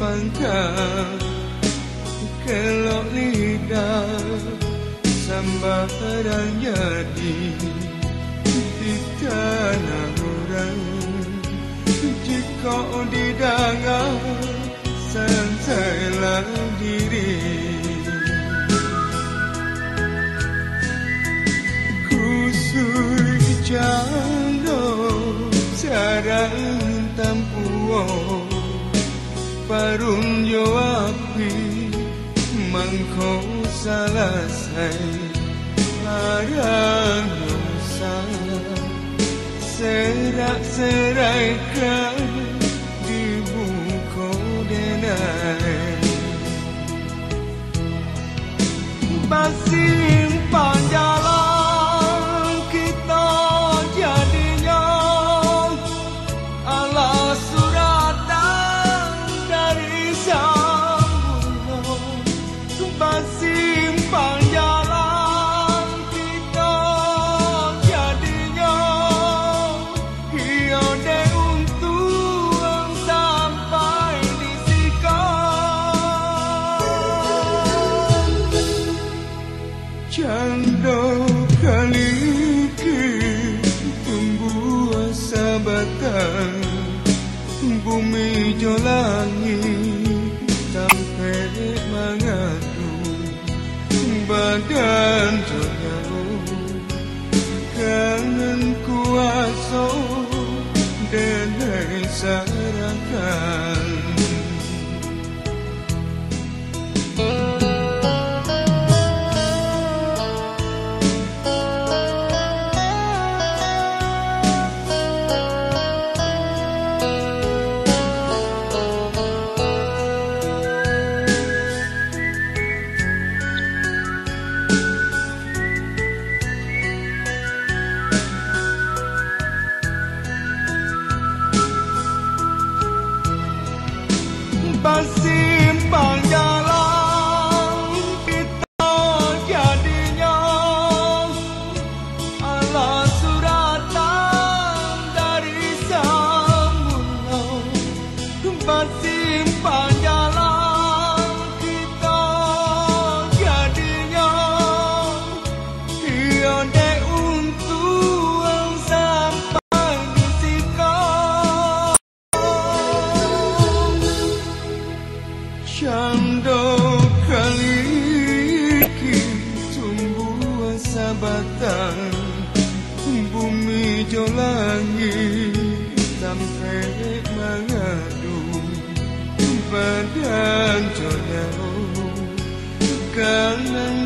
mangkak kelok lidah sambaran jadi. Di tanah orang jika didengar sansailah parun yo api mangko salah sai harang sabatan Bumi jo langit sampai mengadu Badan jo Kangen kuasa dan sarakan Bersimpang jalan kita jadinya Ia dek sampai di sikap kali ki tumbuh sabatan Bumi jauh langit 远着流，更能